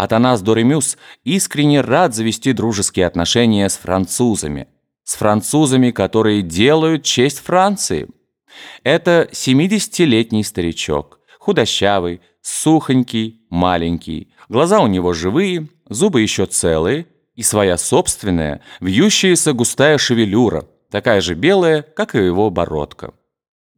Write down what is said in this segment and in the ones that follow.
Атанас Доремюс искренне рад завести дружеские отношения с французами. С французами, которые делают честь Франции. Это 70-летний старичок, худощавый, сухонький, маленький. Глаза у него живые, зубы еще целые и своя собственная, вьющаяся густая шевелюра, такая же белая, как и его бородка.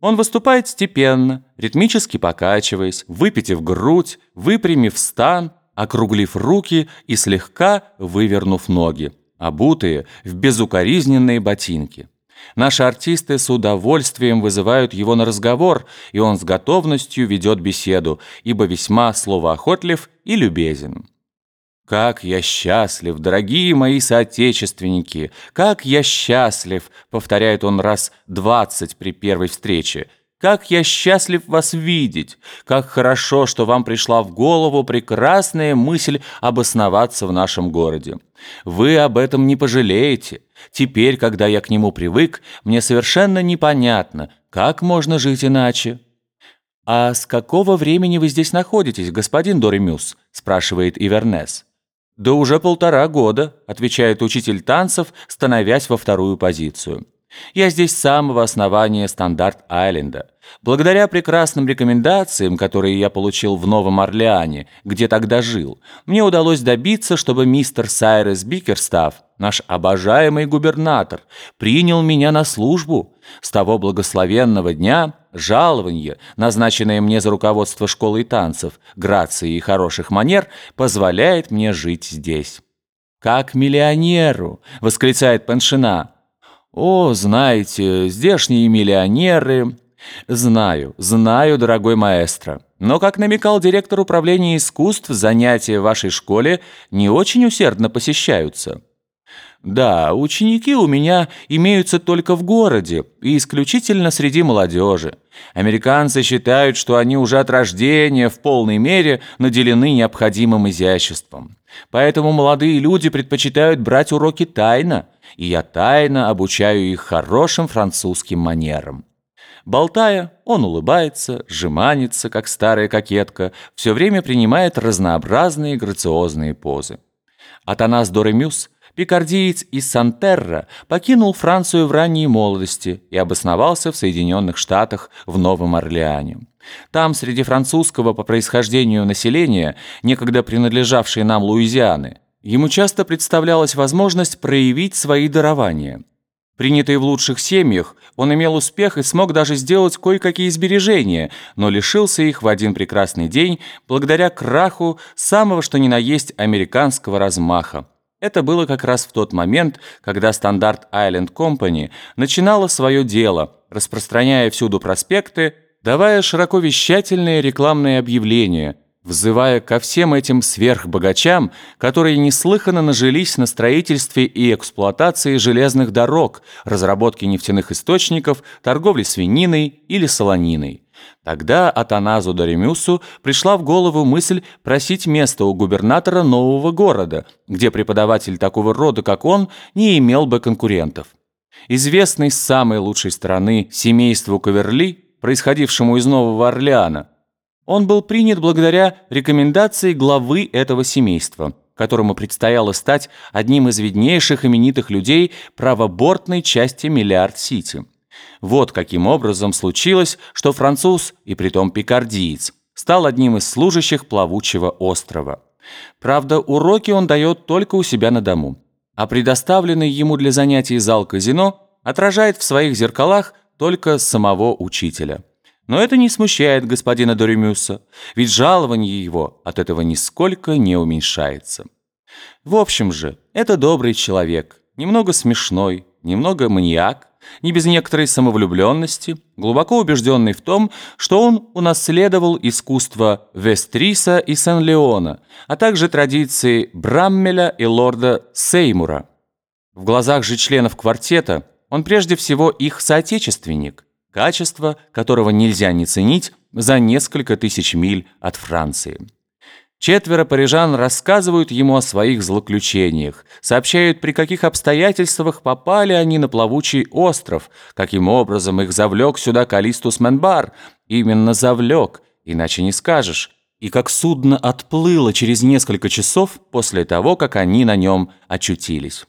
Он выступает степенно, ритмически покачиваясь, выпитив грудь, выпрямив стан – округлив руки и слегка вывернув ноги, обутые в безукоризненные ботинки. Наши артисты с удовольствием вызывают его на разговор, и он с готовностью ведет беседу, ибо весьма словоохотлив и любезен. «Как я счастлив, дорогие мои соотечественники! Как я счастлив!» — повторяет он раз двадцать при первой встрече — как я счастлив вас видеть! Как хорошо, что вам пришла в голову прекрасная мысль обосноваться в нашем городе. Вы об этом не пожалеете. Теперь, когда я к нему привык, мне совершенно непонятно, как можно жить иначе. «А с какого времени вы здесь находитесь, господин Доремюс?» – спрашивает Ивернес. «Да уже полтора года», – отвечает учитель танцев, становясь во вторую позицию. Я здесь с самого основания Стандарт-Айленда. Благодаря прекрасным рекомендациям, которые я получил в Новом Орлеане, где тогда жил, мне удалось добиться, чтобы мистер Сайрес Бикерстав, наш обожаемый губернатор, принял меня на службу. С того благословенного дня жалование, назначенное мне за руководство школой танцев, грации и хороших манер, позволяет мне жить здесь. «Как миллионеру!» — восклицает Паншина. «О, знаете, здешние миллионеры...» «Знаю, знаю, дорогой маэстро. Но, как намекал директор управления искусств, занятия в вашей школе не очень усердно посещаются». «Да, ученики у меня имеются только в городе и исключительно среди молодежи. Американцы считают, что они уже от рождения в полной мере наделены необходимым изяществом. Поэтому молодые люди предпочитают брать уроки тайно, и я тайно обучаю их хорошим французским манерам». Болтая, он улыбается, жеманится, как старая кокетка, все время принимает разнообразные грациозные позы. Атанас Доремюс – пикардиец из Сантерра покинул Францию в ранней молодости и обосновался в Соединенных Штатах в Новом Орлеане. Там, среди французского по происхождению населения, некогда принадлежавшей нам Луизианы, ему часто представлялась возможность проявить свои дарования. Принятый в лучших семьях, он имел успех и смог даже сделать кое-какие сбережения, но лишился их в один прекрасный день благодаря краху самого что ни на есть американского размаха. Это было как раз в тот момент, когда Стандарт Айленд Компани начинала свое дело, распространяя всюду проспекты, давая широко вещательные рекламные объявления, взывая ко всем этим сверхбогачам, которые неслыханно нажились на строительстве и эксплуатации железных дорог, разработке нефтяных источников, торговле свининой или солониной. Тогда Атаназу Доремюсу пришла в голову мысль просить место у губернатора нового города, где преподаватель такого рода, как он, не имел бы конкурентов. Известный с самой лучшей стороны семейству Каверли, происходившему из Нового Орлеана, он был принят благодаря рекомендации главы этого семейства, которому предстояло стать одним из виднейших именитых людей правобортной части Миллиард-Сити. Вот каким образом случилось, что француз, и притом пикардиец, стал одним из служащих плавучего острова. Правда, уроки он дает только у себя на дому, а предоставленный ему для занятий зал казино отражает в своих зеркалах только самого учителя. Но это не смущает господина Доремюса, ведь жалование его от этого нисколько не уменьшается. В общем же, это добрый человек, немного смешной, немного маньяк, не без некоторой самовлюбленности, глубоко убежденный в том, что он унаследовал искусство Вестриса и Сен-Леона, а также традиции Браммеля и лорда Сеймура. В глазах же членов квартета он прежде всего их соотечественник, качество которого нельзя не ценить за несколько тысяч миль от Франции. Четверо парижан рассказывают ему о своих злоключениях, сообщают, при каких обстоятельствах попали они на плавучий остров, каким образом их завлек сюда Калистус Менбар. Именно завлек, иначе не скажешь. и как судно отплыло через несколько часов после того, как они на нем очутились.